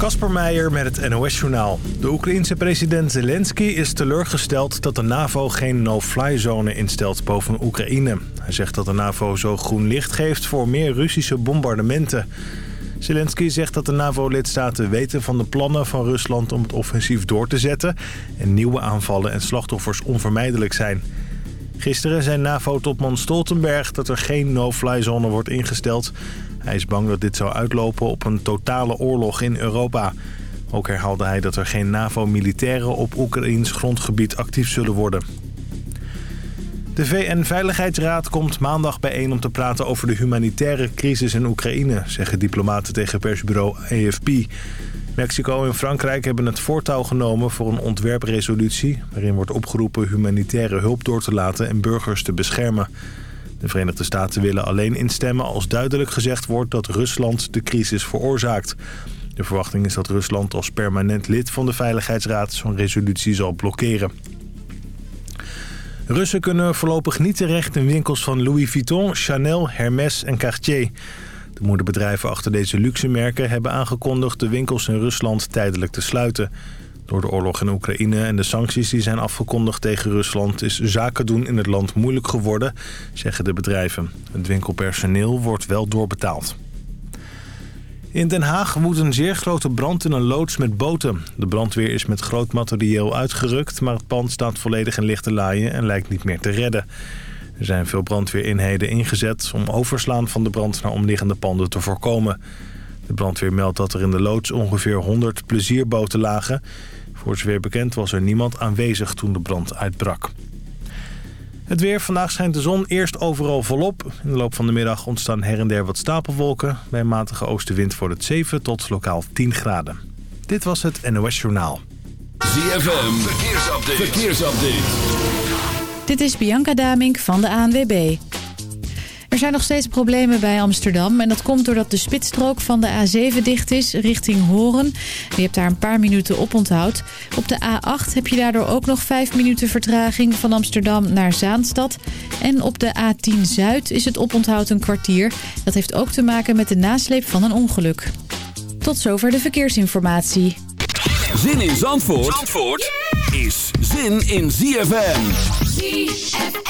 Kasper Meijer met het NOS-journaal. De Oekraïense president Zelensky is teleurgesteld dat de NAVO geen no-fly-zone instelt boven Oekraïne. Hij zegt dat de NAVO zo groen licht geeft voor meer Russische bombardementen. Zelensky zegt dat de NAVO-lidstaten weten van de plannen van Rusland om het offensief door te zetten... en nieuwe aanvallen en slachtoffers onvermijdelijk zijn. Gisteren zei NAVO-topman Stoltenberg dat er geen no-fly-zone wordt ingesteld... Hij is bang dat dit zou uitlopen op een totale oorlog in Europa. Ook herhaalde hij dat er geen NAVO-militairen op Oekraïns grondgebied actief zullen worden. De VN-veiligheidsraad komt maandag bijeen om te praten over de humanitaire crisis in Oekraïne, zeggen diplomaten tegen persbureau AFP. Mexico en Frankrijk hebben het voortouw genomen voor een ontwerpresolutie... waarin wordt opgeroepen humanitaire hulp door te laten en burgers te beschermen. De Verenigde Staten willen alleen instemmen als duidelijk gezegd wordt dat Rusland de crisis veroorzaakt. De verwachting is dat Rusland als permanent lid van de Veiligheidsraad zo'n resolutie zal blokkeren. Russen kunnen voorlopig niet terecht in winkels van Louis Vuitton, Chanel, Hermès en Cartier. De moederbedrijven achter deze luxe merken hebben aangekondigd de winkels in Rusland tijdelijk te sluiten. Door de oorlog in Oekraïne en de sancties die zijn afgekondigd tegen Rusland... is zaken doen in het land moeilijk geworden, zeggen de bedrijven. Het winkelpersoneel wordt wel doorbetaald. In Den Haag woedt een zeer grote brand in een loods met boten. De brandweer is met groot materieel uitgerukt... maar het pand staat volledig in lichte laaien en lijkt niet meer te redden. Er zijn veel brandweerinheden ingezet om overslaan van de brand naar omliggende panden te voorkomen. De brandweer meldt dat er in de loods ongeveer 100 plezierboten lagen. Voor zover bekend was er niemand aanwezig toen de brand uitbrak. Het weer. Vandaag schijnt de zon eerst overal volop. In de loop van de middag ontstaan her en der wat stapelwolken. Bij een matige oostenwind wordt het 7 tot lokaal 10 graden. Dit was het NOS Journaal. ZFM. Verkeersupdate. Verkeersupdate. Dit is Bianca Damink van de ANWB. Er zijn nog steeds problemen bij Amsterdam. En dat komt doordat de spitsstrook van de A7 dicht is richting Horen. Je hebt daar een paar minuten op onthoud. Op de A8 heb je daardoor ook nog vijf minuten vertraging van Amsterdam naar Zaanstad. En op de A10 Zuid is het oponthoud een kwartier. Dat heeft ook te maken met de nasleep van een ongeluk. Tot zover de verkeersinformatie. Zin in Zandvoort, Zandvoort is zin in ZFM. ZFM.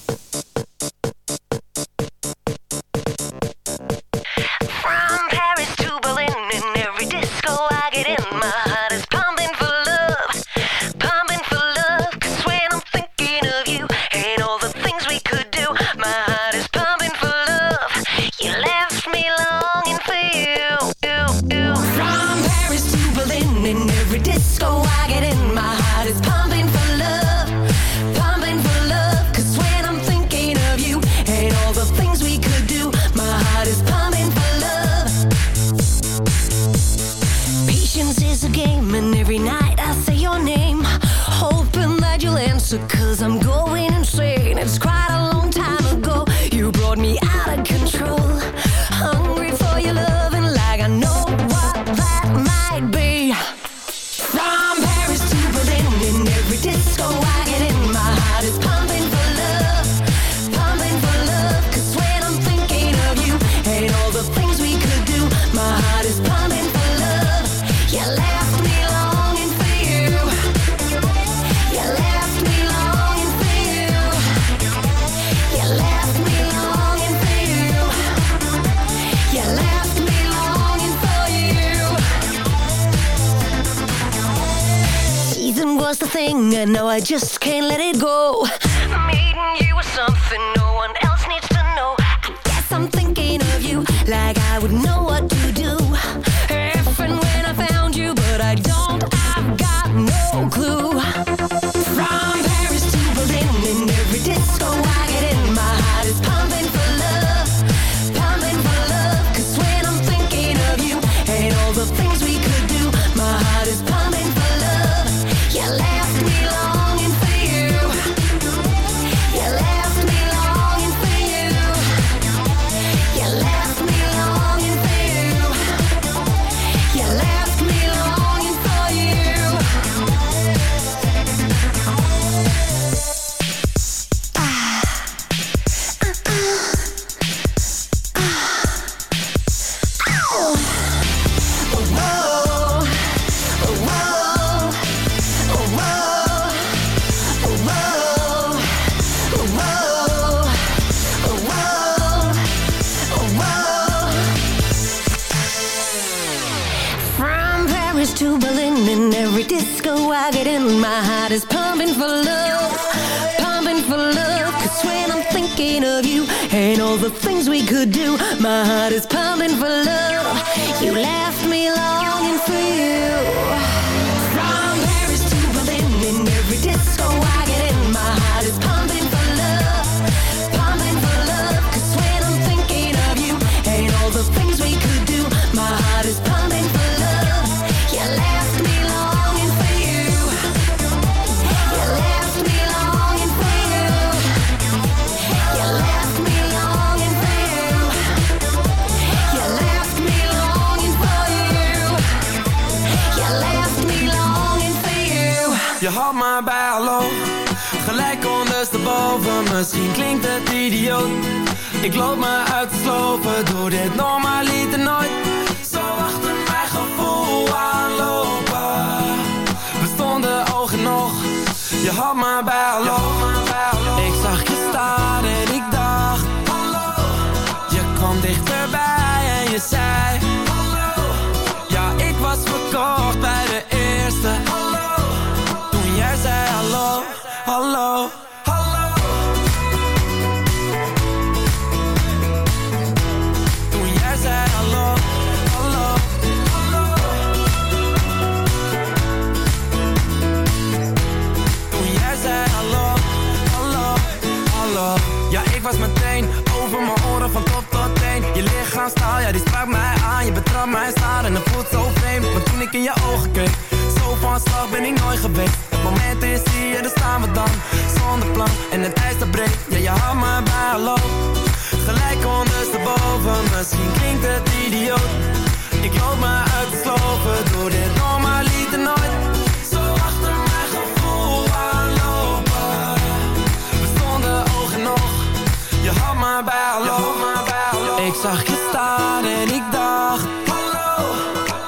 Thing, and now I just can't let it go. Meeting you was something disco I Misschien klinkt het idioot. Ik loop me uit te slopen Doe dit normaliter nooit. Zo achter mijn gevoel aanlopen. We stonden oog in oog Je had maar bij hallo betrapt mij staan en het voelt zo vreemd. Maar toen ik in je ogen keek Zo van slag ben ik nooit geweest. Het moment is hier, daar staan we dan Zonder plan. En het ijs dat breekt Ja, je had me bij hallo Gelijk ondersteboven Misschien klinkt het idioot. Ik loop me uit te slopen Doe dit normaliter nooit. Zo achter mijn gevoel aanlopen. We stonden oog in oog Je had me bij Ik zag je staan en ik dacht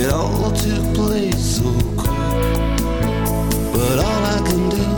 It all took place so quick. But all I can do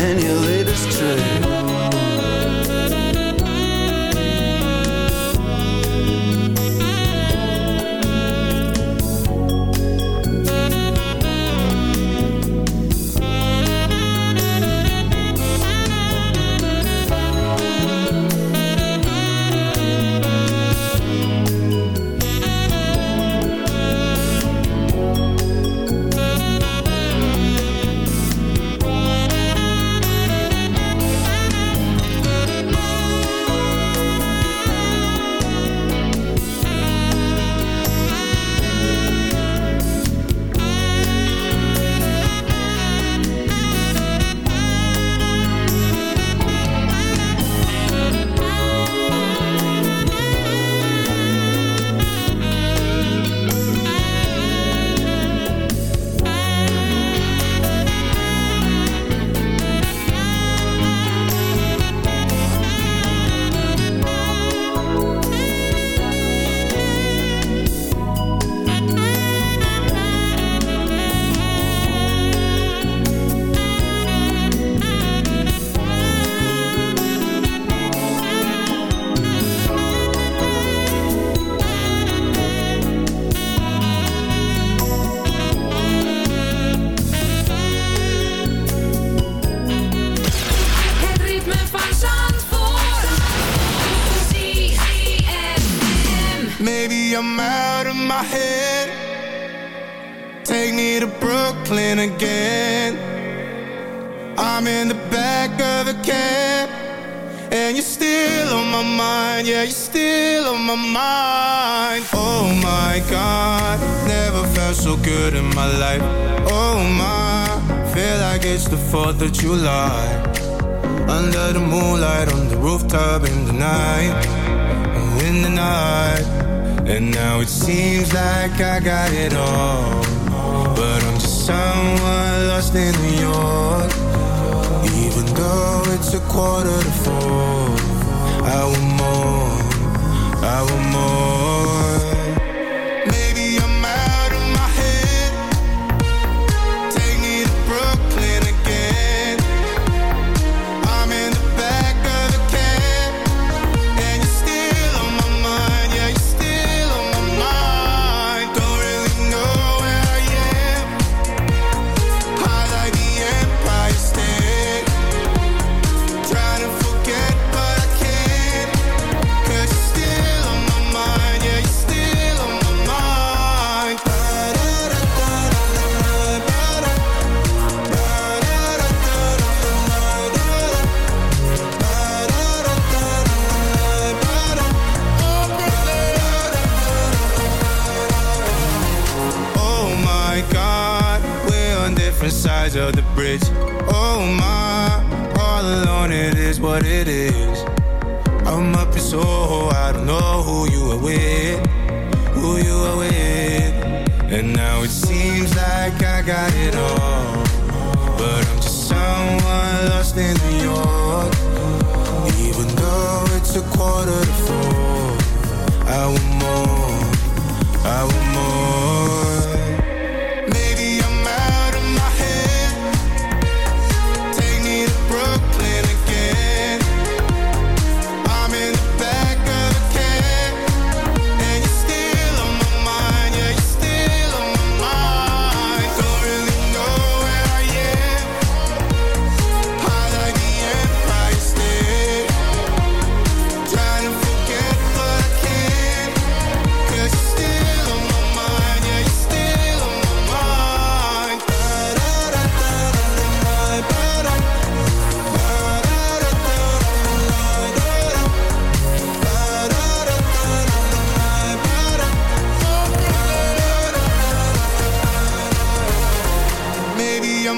And your latest trend.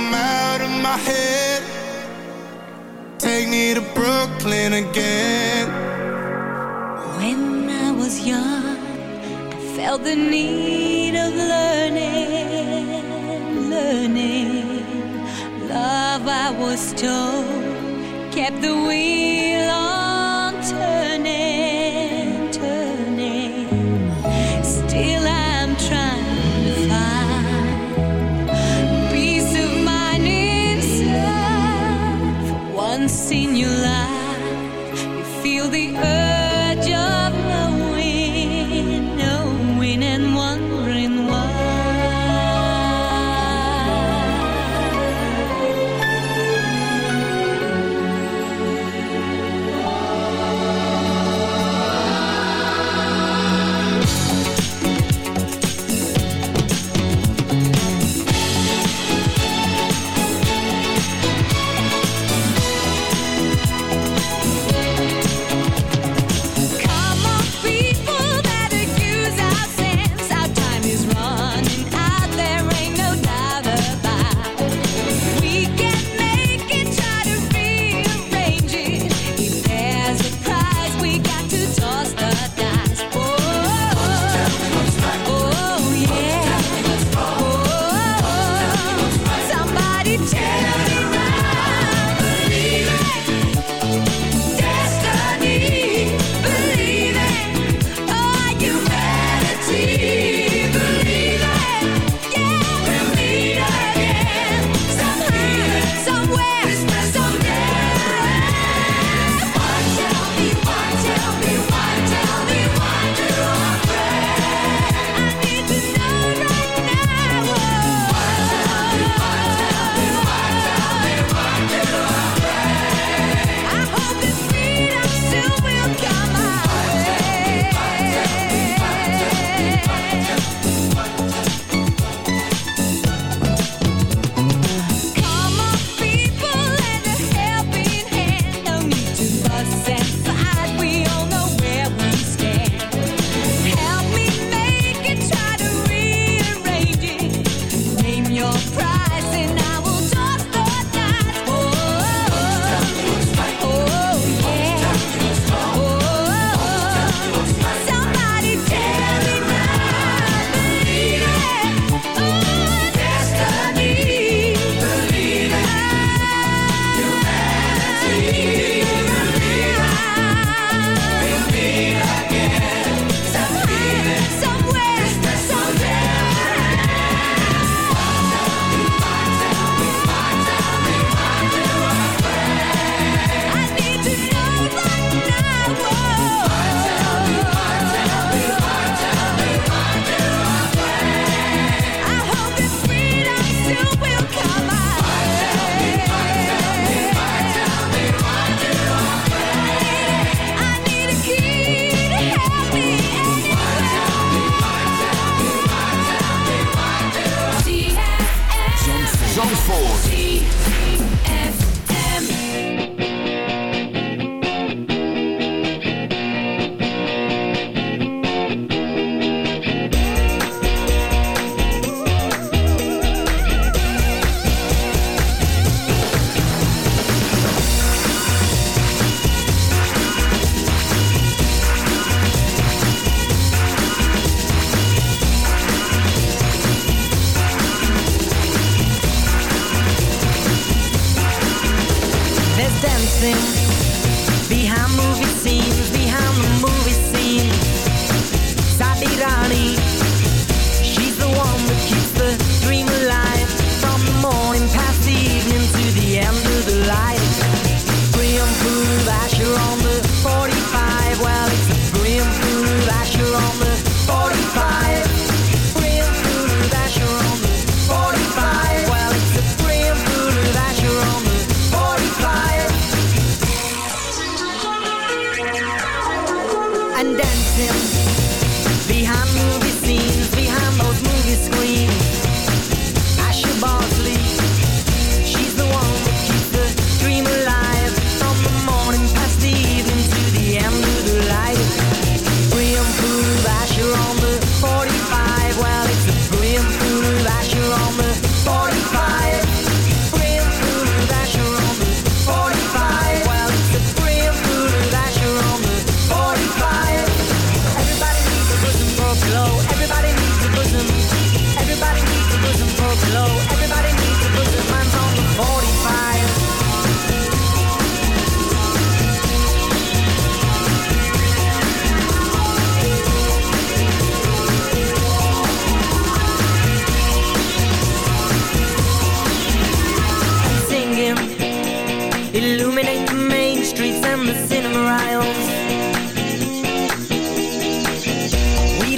I'm out of my head. Take me to Brooklyn again. When I was young, I felt the need of learning, learning. Love, I was told, kept the wheel on.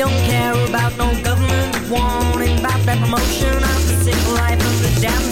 don't care about no government warning about that promotion. I'm sick life of the damn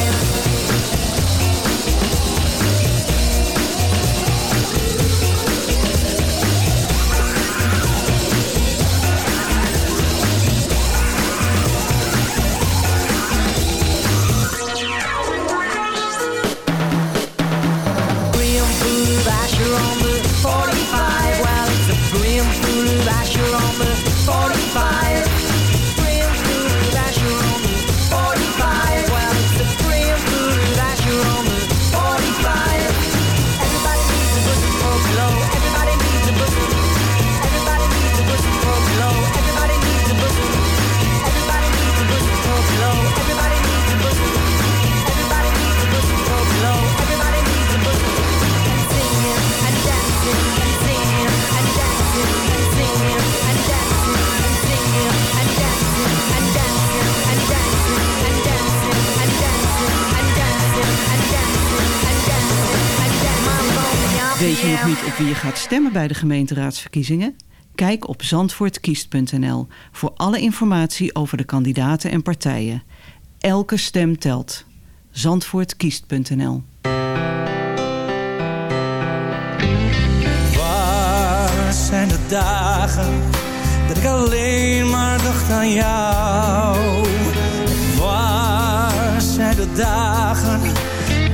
je nog niet op wie je gaat stemmen bij de gemeenteraadsverkiezingen? Kijk op zandvoortkiest.nl voor alle informatie over de kandidaten en partijen. Elke stem telt. Zandvoortkiest.nl Waar zijn de dagen dat ik alleen maar dacht aan jou? Waar zijn de dagen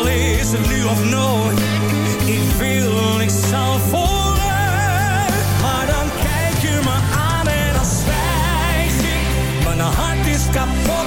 al is het nu of nooit. Ik wil ik zal vooruit, maar dan kijk je me aan en dan zwijg ik. Mijn hart is kapot,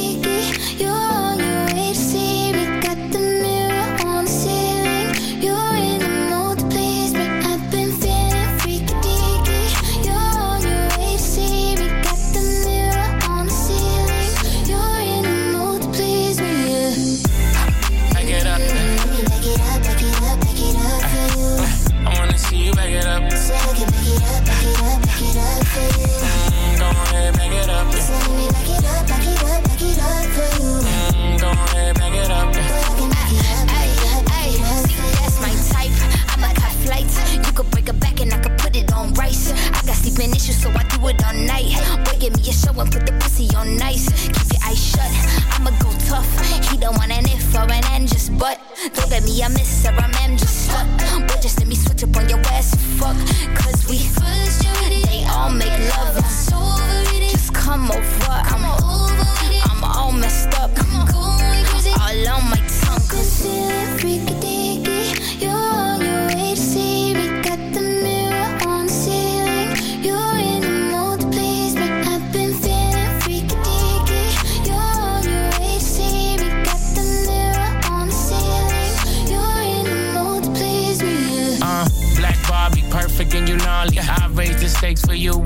at me, I miss her. I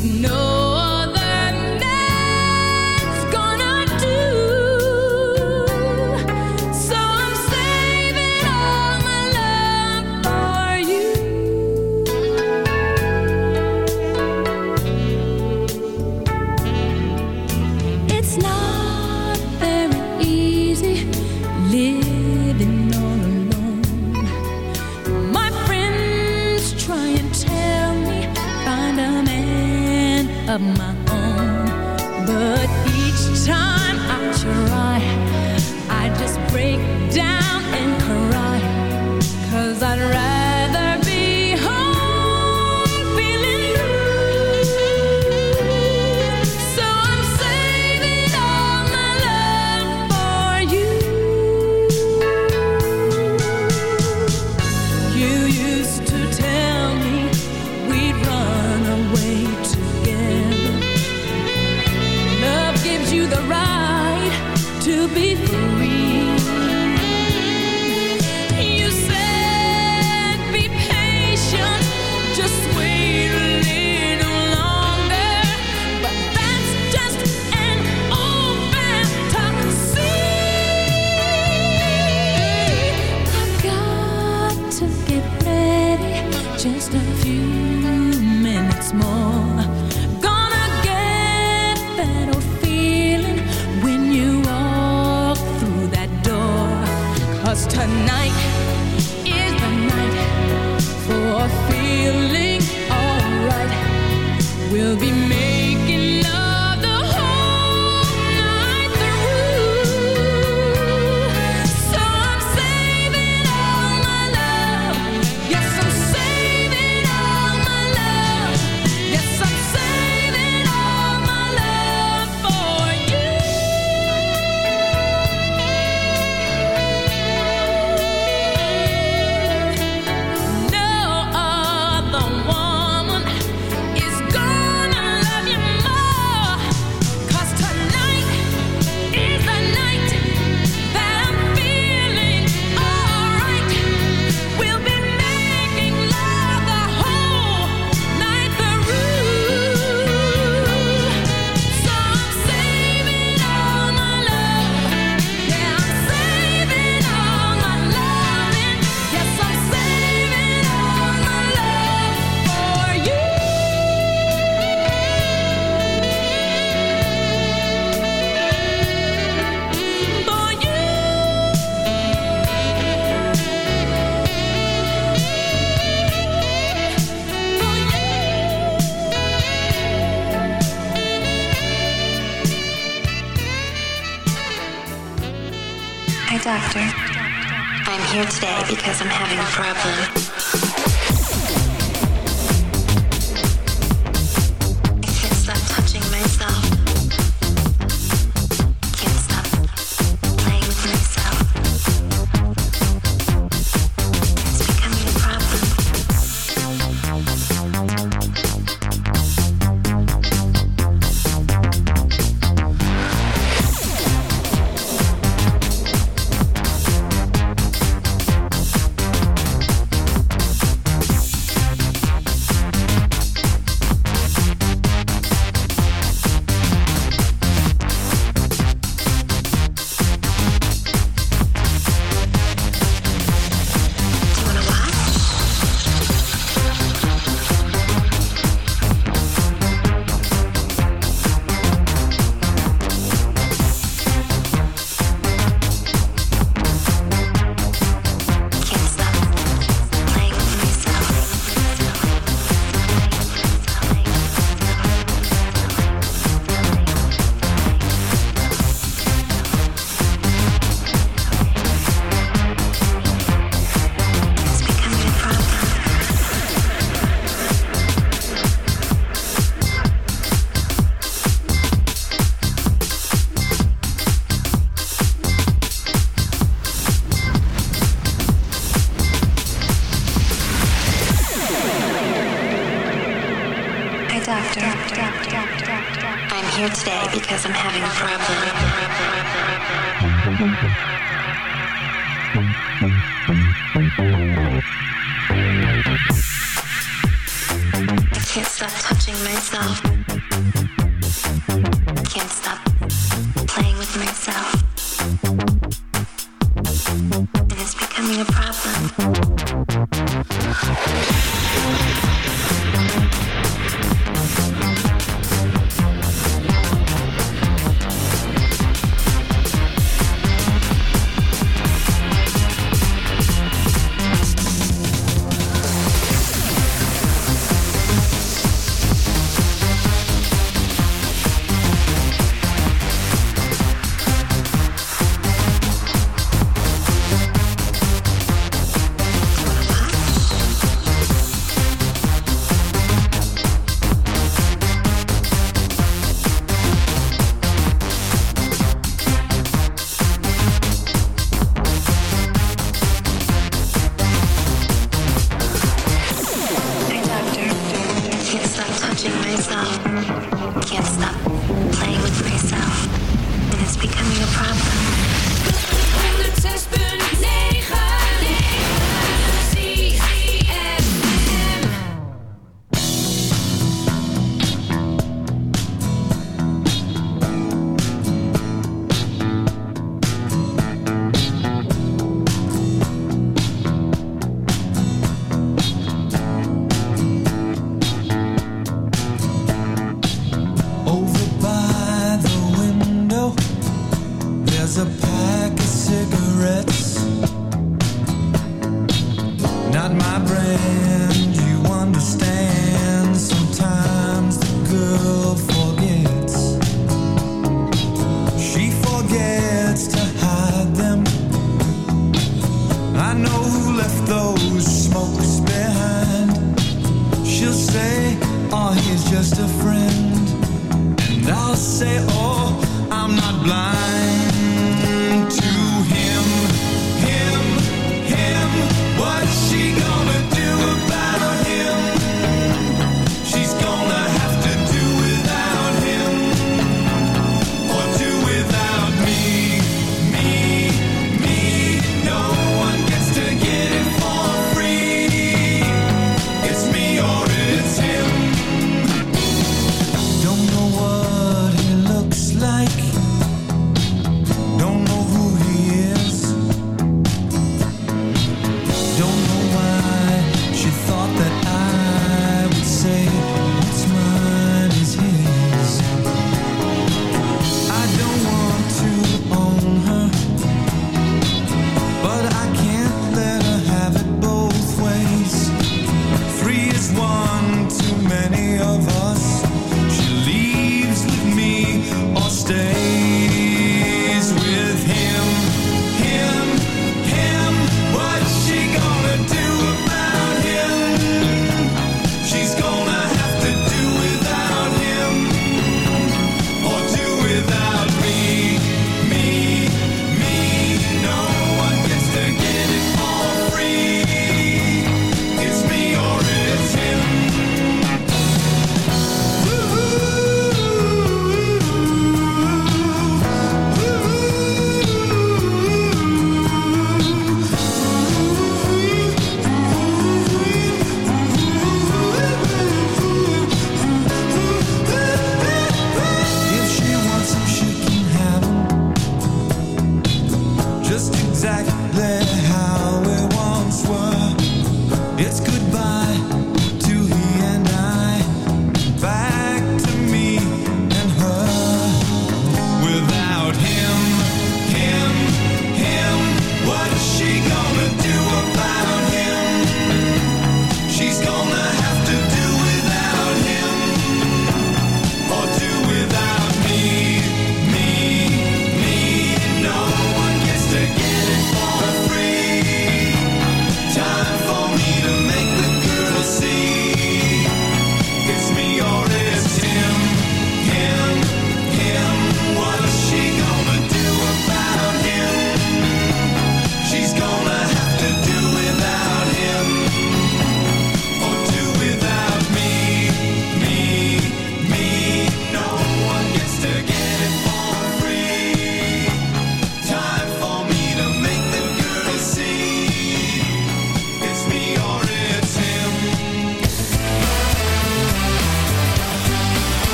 but no to be